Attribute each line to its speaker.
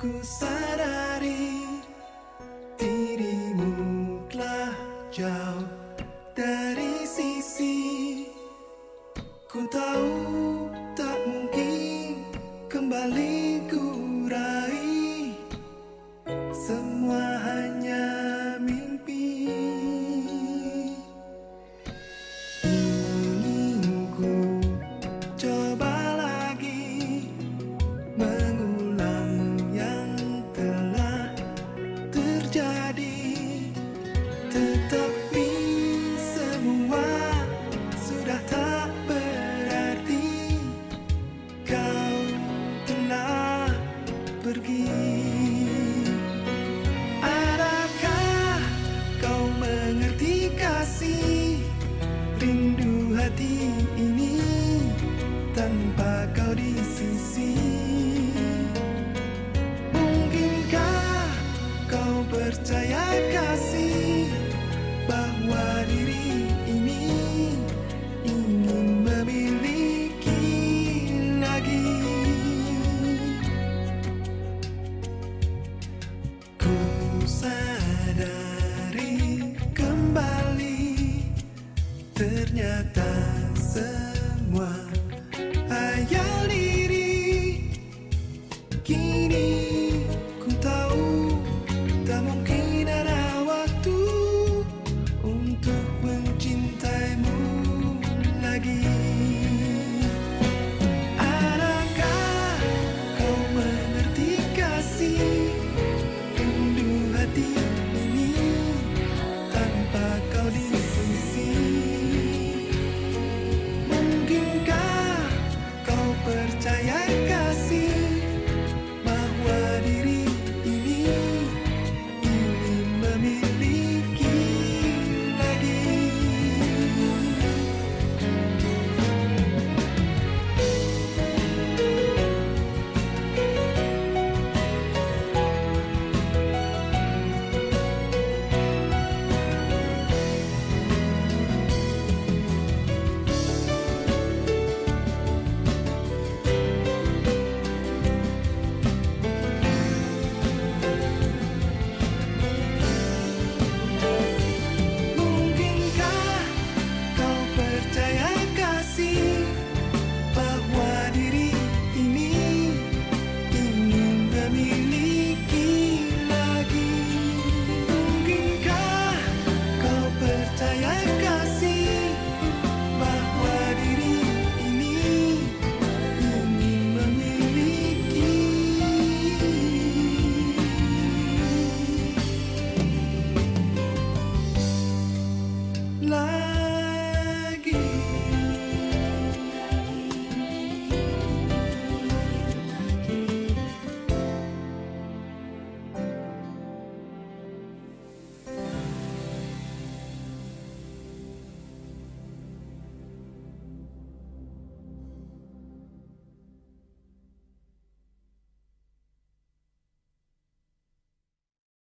Speaker 1: Ku sadari dirimu telah jauh hati ini tanpa kau di sisi. Mungkinkah kau percaya kasih bahwa diri ini ingin memiliki lagi? Ku sayang